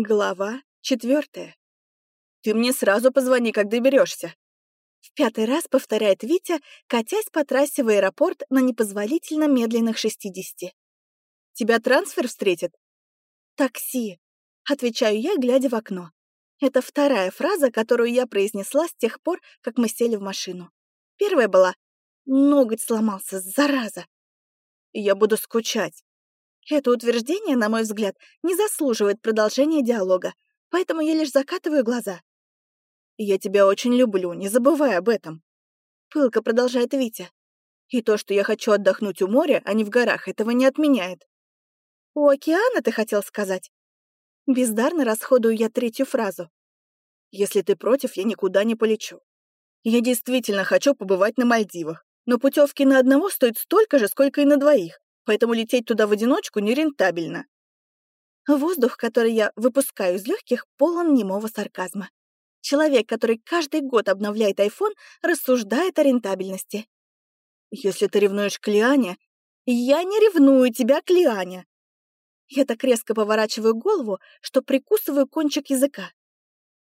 Глава четвертая. «Ты мне сразу позвони, как доберешься. В пятый раз повторяет Витя, катясь по трассе в аэропорт на непозволительно медленных 60. «Тебя трансфер встретит?» «Такси», — отвечаю я, глядя в окно. Это вторая фраза, которую я произнесла с тех пор, как мы сели в машину. Первая была «Ноготь сломался, зараза!» «Я буду скучать», это утверждение, на мой взгляд, не заслуживает продолжения диалога, поэтому я лишь закатываю глаза. «Я тебя очень люблю, не забывай об этом», — пылко продолжает Витя. «И то, что я хочу отдохнуть у моря, а не в горах, этого не отменяет». «У океана, ты хотел сказать?» Бездарно расходую я третью фразу. «Если ты против, я никуда не полечу. Я действительно хочу побывать на Мальдивах, но путевки на одного стоят столько же, сколько и на двоих поэтому лететь туда в одиночку нерентабельно. Воздух, который я выпускаю из легких, полон немого сарказма. Человек, который каждый год обновляет iPhone, рассуждает о рентабельности. Если ты ревнуешь к Лиане, я не ревную тебя к Лиане. Я так резко поворачиваю голову, что прикусываю кончик языка.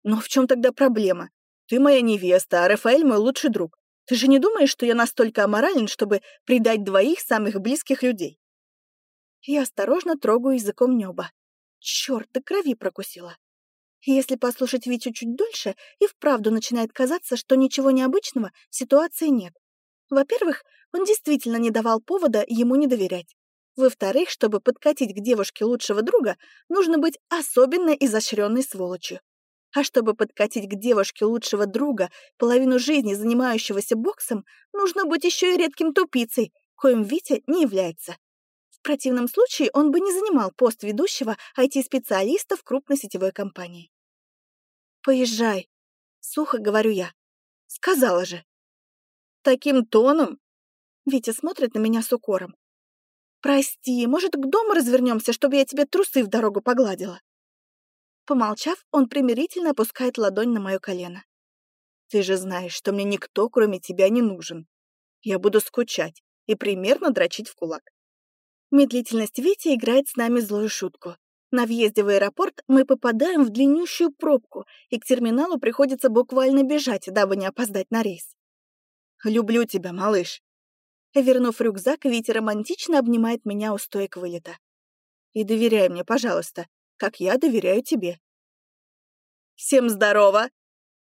Но в чем тогда проблема? Ты моя невеста, а Рафаэль мой лучший друг. Ты же не думаешь, что я настолько аморален, чтобы предать двоих самых близких людей?» Я осторожно трогаю языком небо. Черт, до крови прокусила. Если послушать Витю чуть дольше, и вправду начинает казаться, что ничего необычного в ситуации нет. Во-первых, он действительно не давал повода ему не доверять. Во-вторых, чтобы подкатить к девушке лучшего друга, нужно быть особенно изощренной сволочью. А чтобы подкатить к девушке лучшего друга, половину жизни занимающегося боксом, нужно быть еще и редким тупицей, коим Витя не является. В противном случае он бы не занимал пост ведущего IT-специалиста в крупной сетевой компании. «Поезжай», — сухо говорю я. «Сказала же». «Таким тоном?» Витя смотрит на меня с укором. «Прости, может, к дому развернемся, чтобы я тебе трусы в дорогу погладила?» Помолчав, он примирительно опускает ладонь на мое колено. «Ты же знаешь, что мне никто, кроме тебя, не нужен. Я буду скучать и примерно дрочить в кулак». Медлительность Вити играет с нами злую шутку. На въезде в аэропорт мы попадаем в длиннющую пробку, и к терминалу приходится буквально бежать, дабы не опоздать на рейс. «Люблю тебя, малыш!» Вернув рюкзак, Витя романтично обнимает меня у стоек вылета. «И доверяй мне, пожалуйста как я доверяю тебе. Всем здорово!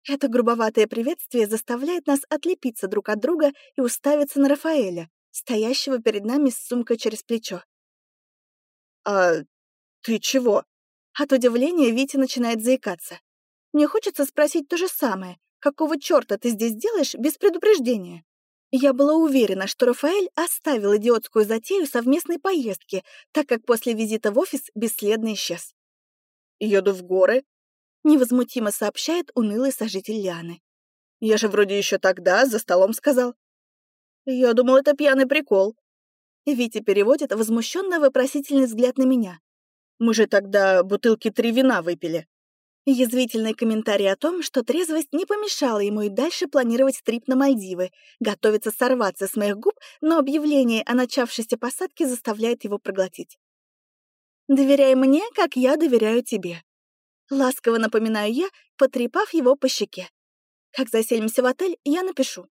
Это грубоватое приветствие заставляет нас отлепиться друг от друга и уставиться на Рафаэля, стоящего перед нами с сумкой через плечо. «А ты чего?» От удивления Витя начинает заикаться. Мне хочется спросить то же самое. Какого чёрта ты здесь делаешь без предупреждения? Я была уверена, что Рафаэль оставил идиотскую затею совместной поездки, так как после визита в офис бесследно исчез. Еду в горы», — невозмутимо сообщает унылый сожитель Лианы. «Я же вроде еще тогда за столом сказал». «Я думал, это пьяный прикол». Витя переводит возмущенно вопросительный взгляд на меня. «Мы же тогда бутылки три вина выпили». Язвительный комментарий о том, что трезвость не помешала ему и дальше планировать трип на Мальдивы, готовится сорваться с моих губ, но объявление о начавшейся посадке заставляет его проглотить. Доверяй мне, как я доверяю тебе. Ласково напоминаю я, потрепав его по щеке. Как заселимся в отель, я напишу.